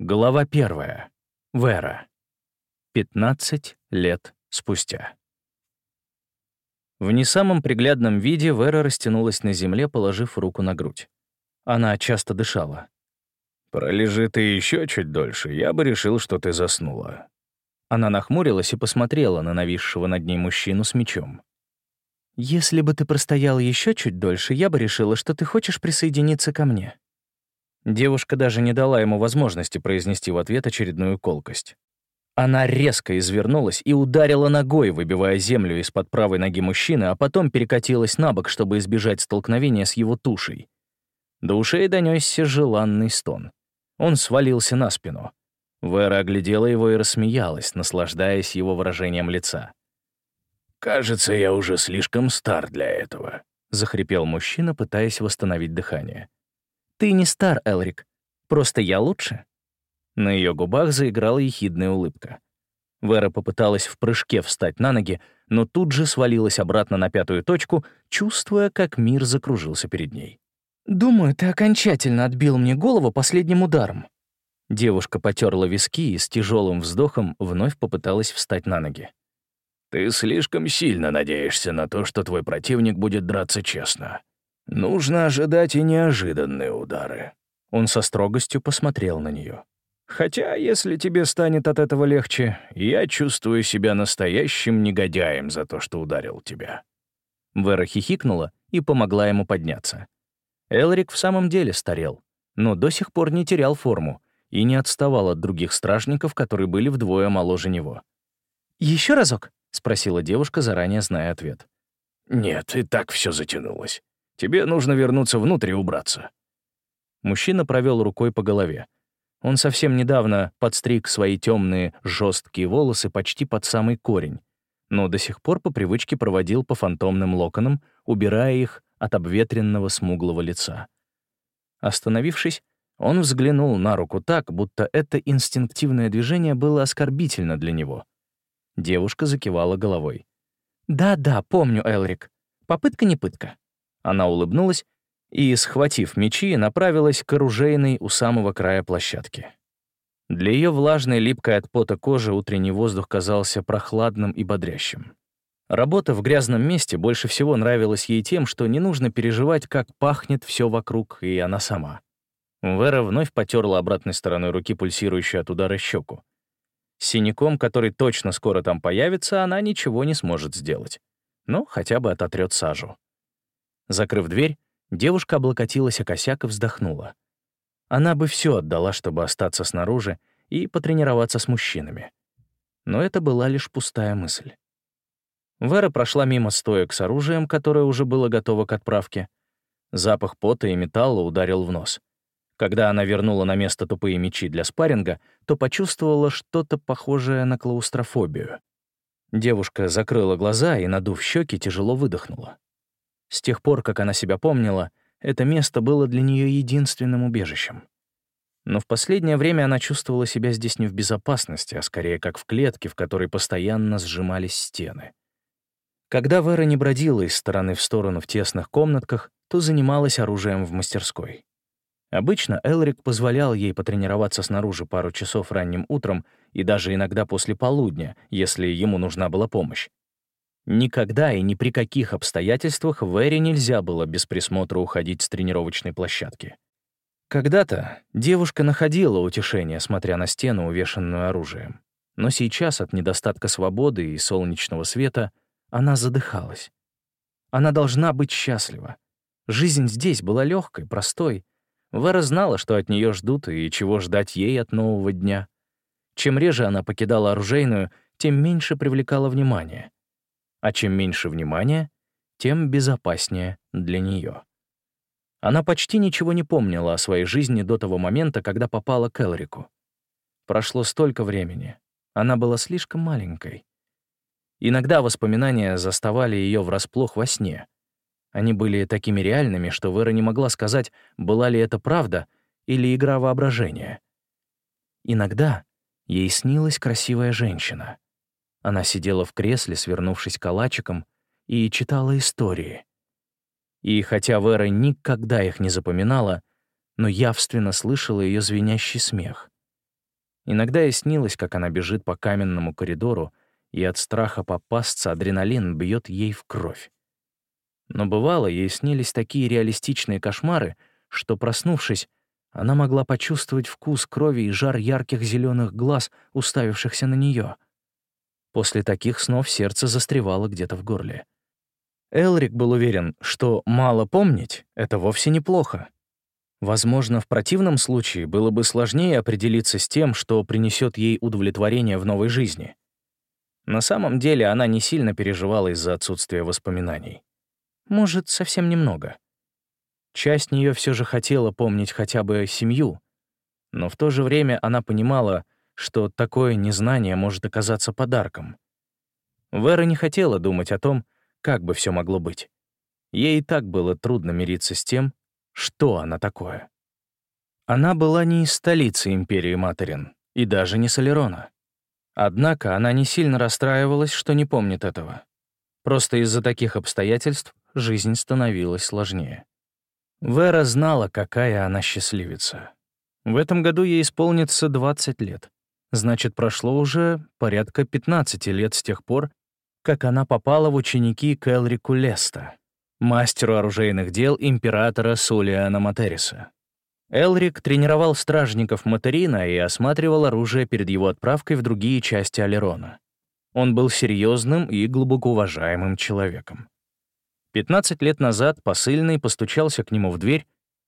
Глава первая. Вера. 15 лет спустя. В не самом приглядном виде Вера растянулась на земле, положив руку на грудь. Она часто дышала. «Пролежи ты еще чуть дольше, я бы решил, что ты заснула». Она нахмурилась и посмотрела на нависшего над ней мужчину с мечом. «Если бы ты простоял еще чуть дольше, я бы решила, что ты хочешь присоединиться ко мне», Девушка даже не дала ему возможности произнести в ответ очередную колкость. Она резко извернулась и ударила ногой, выбивая землю из-под правой ноги мужчины, а потом перекатилась на бок, чтобы избежать столкновения с его тушей. До ушей донесся желанный стон. Он свалился на спину. Вера оглядела его и рассмеялась, наслаждаясь его выражением лица. «Кажется, я уже слишком стар для этого», — захрипел мужчина, пытаясь восстановить дыхание. «Ты не стар, Элрик. Просто я лучше». На ее губах заиграла ехидная улыбка. Вера попыталась в прыжке встать на ноги, но тут же свалилась обратно на пятую точку, чувствуя, как мир закружился перед ней. «Думаю, ты окончательно отбил мне голову последним ударом». Девушка потерла виски и с тяжелым вздохом вновь попыталась встать на ноги. «Ты слишком сильно надеешься на то, что твой противник будет драться честно. Нужно ожидать и неожиданные удары. Он со строгостью посмотрел на нее. Хотя, если тебе станет от этого легче, я чувствую себя настоящим негодяем за то, что ударил тебя. Вера хихикнула и помогла ему подняться. Элрик в самом деле старел, но до сих пор не терял форму и не отставал от других стражников, которые были вдвое моложе него. Еще разок?» — спросила девушка, заранее зная ответ. «Нет, и так все затянулось. Тебе нужно вернуться внутрь и убраться». Мужчина провел рукой по голове. Он совсем недавно подстриг свои темные, жесткие волосы почти под самый корень, но до сих пор по привычке проводил по фантомным локонам, убирая их от обветренного смуглого лица. Остановившись, он взглянул на руку так, будто это инстинктивное движение было оскорбительно для него. Девушка закивала головой. «Да-да, помню, Элрик. Попытка не пытка». Она улыбнулась и, схватив мечи, направилась к оружейной у самого края площадки. Для ее влажной, липкой от пота кожи утренний воздух казался прохладным и бодрящим. Работа в грязном месте больше всего нравилась ей тем, что не нужно переживать, как пахнет все вокруг, и она сама. Вера вновь потерла обратной стороной руки пульсирующую от удара щеку. С синяком, который точно скоро там появится, она ничего не сможет сделать. Но хотя бы ототрет сажу. Закрыв дверь, девушка облокотилась о косяк и вздохнула. Она бы все отдала, чтобы остаться снаружи и потренироваться с мужчинами. Но это была лишь пустая мысль. Вера прошла мимо стоек с оружием, которое уже было готово к отправке. Запах пота и металла ударил в нос. Когда она вернула на место тупые мечи для спарринга, то почувствовала что-то похожее на клаустрофобию. Девушка закрыла глаза и, надув щеки, тяжело выдохнула. С тех пор, как она себя помнила, это место было для нее единственным убежищем. Но в последнее время она чувствовала себя здесь не в безопасности, а скорее как в клетке, в которой постоянно сжимались стены. Когда Вера не бродила из стороны в сторону в тесных комнатках, то занималась оружием в мастерской. Обычно Элрик позволял ей потренироваться снаружи пару часов ранним утром и даже иногда после полудня, если ему нужна была помощь. Никогда и ни при каких обстоятельствах Вэри нельзя было без присмотра уходить с тренировочной площадки. Когда-то девушка находила утешение, смотря на стену, увешанную оружием. Но сейчас от недостатка свободы и солнечного света она задыхалась. Она должна быть счастлива. Жизнь здесь была легкой, простой. Вера знала, что от нее ждут и чего ждать ей от нового дня. Чем реже она покидала оружейную, тем меньше привлекала внимание — а чем меньше внимания, тем безопаснее для нее. Она почти ничего не помнила о своей жизни до того момента, когда попала к Элрику. Прошло столько времени. Она была слишком маленькой. Иногда воспоминания заставали ее врасплох во сне. Они были такими реальными, что Вера не могла сказать, была ли это правда или игра воображения. Иногда ей снилась красивая женщина — она сидела в кресле, свернувшись калачиком, и читала истории. И хотя Вера никогда их не запоминала, но явственно слышала ее звенящий смех. Иногда ей снилось, как она бежит по каменному коридору, и от страха попасться адреналин бьет ей в кровь. Но бывало, ей снились такие реалистичные кошмары, что, проснувшись, она могла почувствовать вкус крови и жар ярких зеленых глаз, уставившихся на нее. После таких снов сердце застревало где-то в горле. Элрик был уверен, что мало помнить — это вовсе неплохо. Возможно, в противном случае было бы сложнее определиться с тем, что принесет ей удовлетворение в новой жизни. На самом деле она не сильно переживала из-за отсутствия воспоминаний. Может, совсем немного. Часть нее все же хотела помнить хотя бы семью, но в то же время она понимала, что такое незнание может оказаться подарком. Вера не хотела думать о том, как бы все могло быть. Ей и так было трудно мириться с тем, что она такое. Она была не из столицы империи Материн и даже не Солерона. Однако она не сильно расстраивалась, что не помнит этого. Просто из-за таких обстоятельств жизнь становилась сложнее. Вера знала, какая она счастливица. В этом году ей исполнится 20 лет. Значит, прошло уже порядка 15 лет с тех пор, как она попала в ученики к Элрику Леста, мастеру оружейных дел императора Сулиана Материса. Элрик тренировал стражников Материна и осматривал оружие перед его отправкой в другие части Алерона. Он был серьезным и глубоко уважаемым человеком. 15 лет назад посыльный постучался к нему в дверь,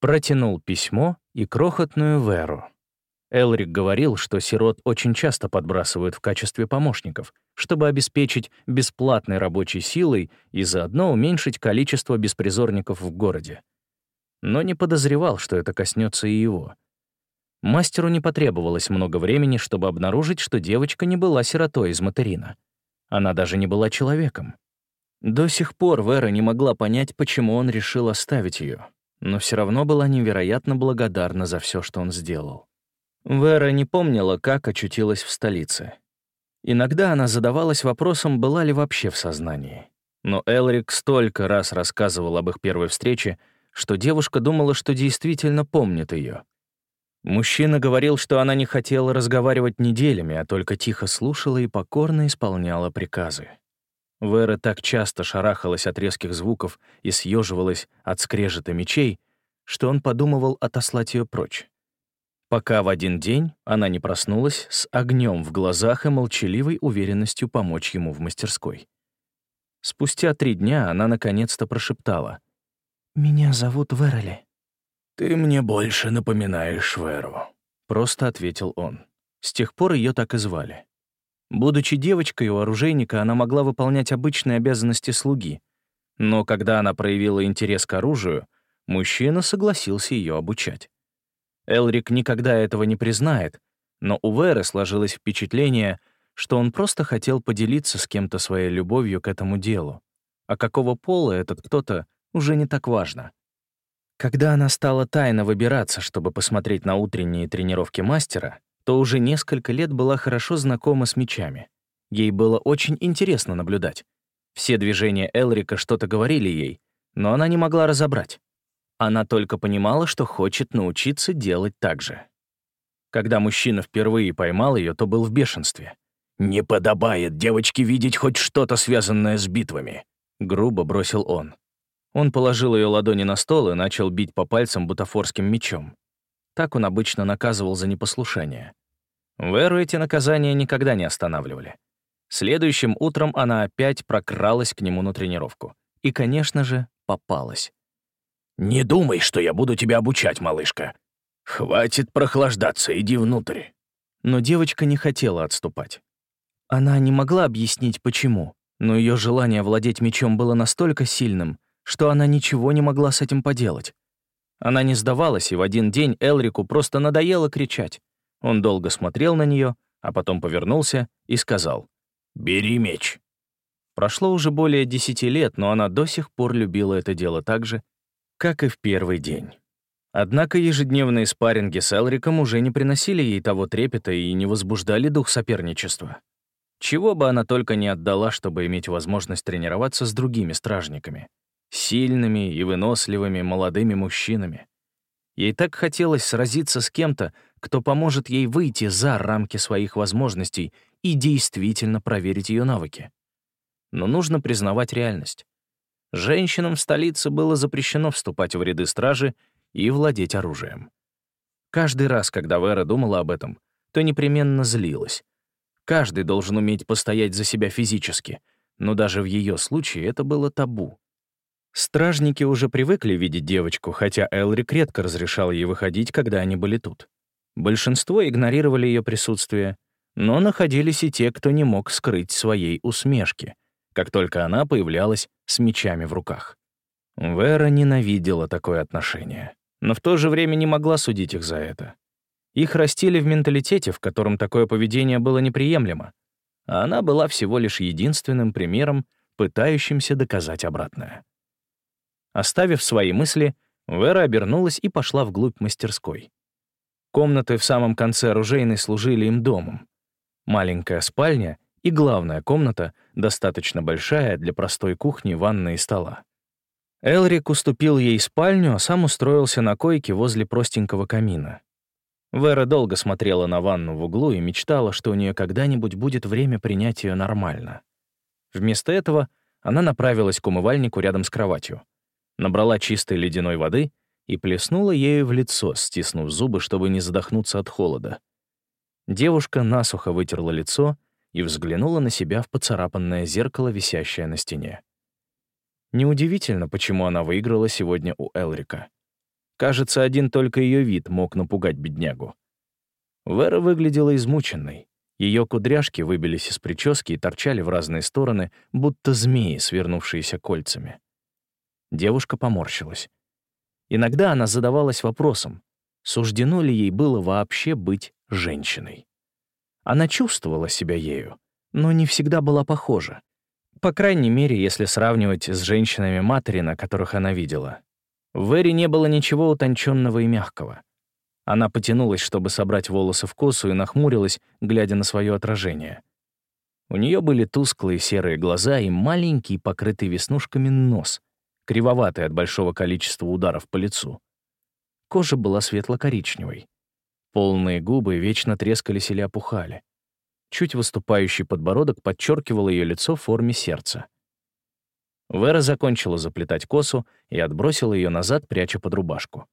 протянул письмо и крохотную Веру. Элрик говорил, что сирот очень часто подбрасывают в качестве помощников, чтобы обеспечить бесплатной рабочей силой и заодно уменьшить количество беспризорников в городе. Но не подозревал, что это коснется и его. Мастеру не потребовалось много времени, чтобы обнаружить, что девочка не была сиротой из материна. Она даже не была человеком. До сих пор Вера не могла понять, почему он решил оставить ее, но все равно была невероятно благодарна за все, что он сделал. Вера не помнила, как очутилась в столице. Иногда она задавалась вопросом, была ли вообще в сознании. Но Элрик столько раз рассказывал об их первой встрече, что девушка думала, что действительно помнит ее. Мужчина говорил, что она не хотела разговаривать неделями, а только тихо слушала и покорно исполняла приказы. Вера так часто шарахалась от резких звуков и съеживалась от скрежета мечей, что он подумывал отослать ее прочь пока в один день она не проснулась с огнем в глазах и молчаливой уверенностью помочь ему в мастерской. Спустя три дня она наконец-то прошептала. «Меня зовут Вероли». «Ты мне больше напоминаешь Веру», — просто ответил он. С тех пор ее так и звали. Будучи девочкой у оружейника, она могла выполнять обычные обязанности слуги. Но когда она проявила интерес к оружию, мужчина согласился ее обучать. Элрик никогда этого не признает, но у Веры сложилось впечатление, что он просто хотел поделиться с кем-то своей любовью к этому делу. А какого пола этот кто-то, уже не так важно. Когда она стала тайно выбираться, чтобы посмотреть на утренние тренировки мастера, то уже несколько лет была хорошо знакома с мечами. Ей было очень интересно наблюдать. Все движения Элрика что-то говорили ей, но она не могла разобрать. Она только понимала, что хочет научиться делать так же. Когда мужчина впервые поймал ее, то был в бешенстве. «Не подобает девочке видеть хоть что-то, связанное с битвами», — грубо бросил он. Он положил ее ладони на стол и начал бить по пальцам бутафорским мечом. Так он обычно наказывал за непослушание. Веру эти наказания никогда не останавливали. Следующим утром она опять прокралась к нему на тренировку. И, конечно же, попалась. «Не думай, что я буду тебя обучать, малышка. Хватит прохлаждаться, иди внутрь». Но девочка не хотела отступать. Она не могла объяснить, почему, но ее желание владеть мечом было настолько сильным, что она ничего не могла с этим поделать. Она не сдавалась, и в один день Элрику просто надоело кричать. Он долго смотрел на нее, а потом повернулся и сказал «Бери меч». Прошло уже более десяти лет, но она до сих пор любила это дело так же, как и в первый день. Однако ежедневные спарринги с Элриком уже не приносили ей того трепета и не возбуждали дух соперничества. Чего бы она только не отдала, чтобы иметь возможность тренироваться с другими стражниками. Сильными и выносливыми молодыми мужчинами. Ей так хотелось сразиться с кем-то, кто поможет ей выйти за рамки своих возможностей и действительно проверить ее навыки. Но нужно признавать реальность. Женщинам в столице было запрещено вступать в ряды стражи и владеть оружием. Каждый раз, когда Вера думала об этом, то непременно злилась. Каждый должен уметь постоять за себя физически, но даже в ее случае это было табу. Стражники уже привыкли видеть девочку, хотя Элрик редко разрешал ей выходить, когда они были тут. Большинство игнорировали ее присутствие, но находились и те, кто не мог скрыть своей усмешки, как только она появлялась с мечами в руках. Вера ненавидела такое отношение, но в то же время не могла судить их за это. Их растили в менталитете, в котором такое поведение было неприемлемо, а она была всего лишь единственным примером, пытающимся доказать обратное. Оставив свои мысли, Вера обернулась и пошла вглубь мастерской. Комнаты в самом конце оружейной служили им домом. Маленькая спальня и главная комната, достаточно большая для простой кухни, ванны и стола. Элрик уступил ей спальню, а сам устроился на койке возле простенького камина. Вера долго смотрела на ванну в углу и мечтала, что у нее когда-нибудь будет время принять ее нормально. Вместо этого она направилась к умывальнику рядом с кроватью, набрала чистой ледяной воды и плеснула ею в лицо, стиснув зубы, чтобы не задохнуться от холода. Девушка насухо вытерла лицо и взглянула на себя в поцарапанное зеркало, висящее на стене. Неудивительно, почему она выиграла сегодня у Элрика. Кажется, один только ее вид мог напугать беднягу. Вера выглядела измученной. Ее кудряшки выбились из прически и торчали в разные стороны, будто змеи, свернувшиеся кольцами. Девушка поморщилась. Иногда она задавалась вопросом, суждено ли ей было вообще быть женщиной. Она чувствовала себя ею, но не всегда была похожа. По крайней мере, если сравнивать с женщинами Материна, которых она видела. В Эре не было ничего утонченного и мягкого. Она потянулась, чтобы собрать волосы в косу, и нахмурилась, глядя на свое отражение. У нее были тусклые серые глаза и маленький, покрытый веснушками нос, кривоватый от большого количества ударов по лицу. Кожа была светло-коричневой. Полные губы вечно трескались или опухали. Чуть выступающий подбородок подчеркивал ее лицо в форме сердца. Вера закончила заплетать косу и отбросила ее назад, пряча под рубашку.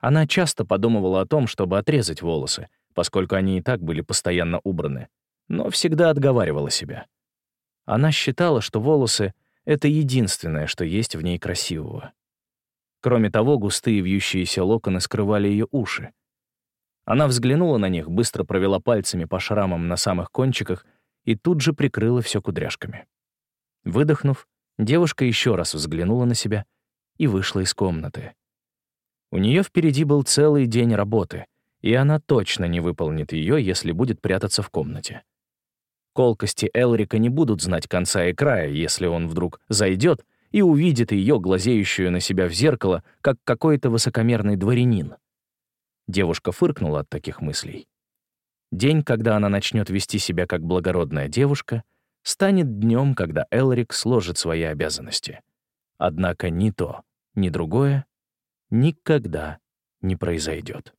Она часто подумывала о том, чтобы отрезать волосы, поскольку они и так были постоянно убраны, но всегда отговаривала себя. Она считала, что волосы — это единственное, что есть в ней красивого. Кроме того, густые вьющиеся локоны скрывали ее уши. Она взглянула на них, быстро провела пальцами по шрамам на самых кончиках и тут же прикрыла все кудряшками. Выдохнув, Девушка еще раз взглянула на себя и вышла из комнаты. У нее впереди был целый день работы, и она точно не выполнит ее, если будет прятаться в комнате. Колкости Элрика не будут знать конца и края, если он вдруг зайдет и увидит ее, глазеющую на себя в зеркало, как какой-то высокомерный дворянин. Девушка фыркнула от таких мыслей. День, когда она начнет вести себя как благородная девушка — станет днем, когда Элрик сложит свои обязанности. Однако ни то, ни другое никогда не произойдет.